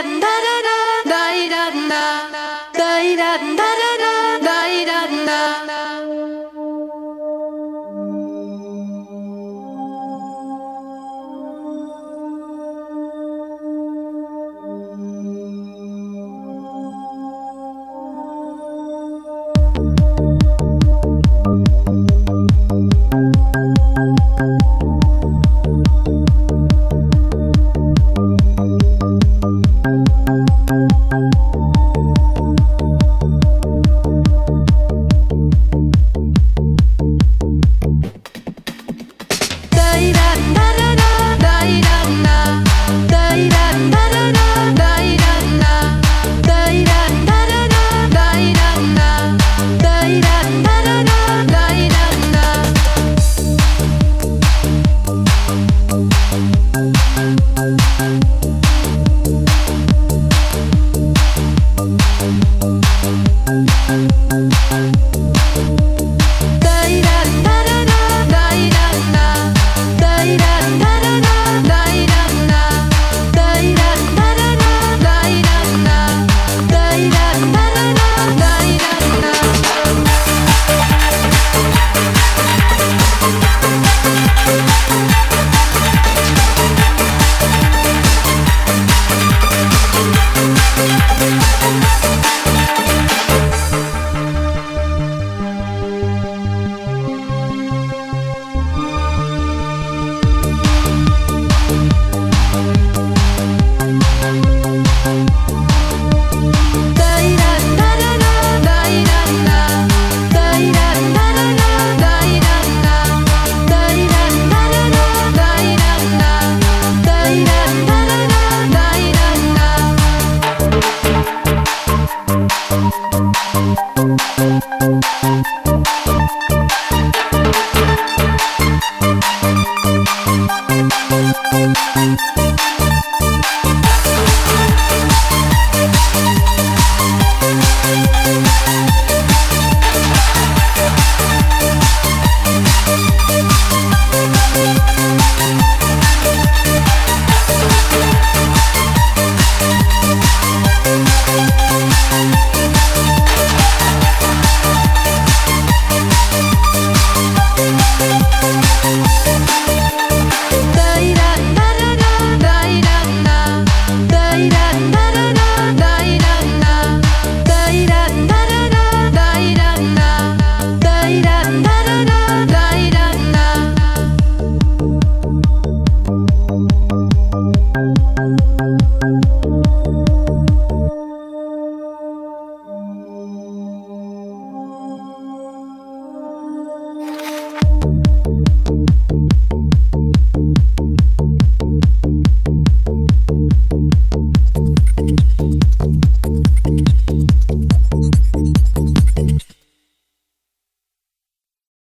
and I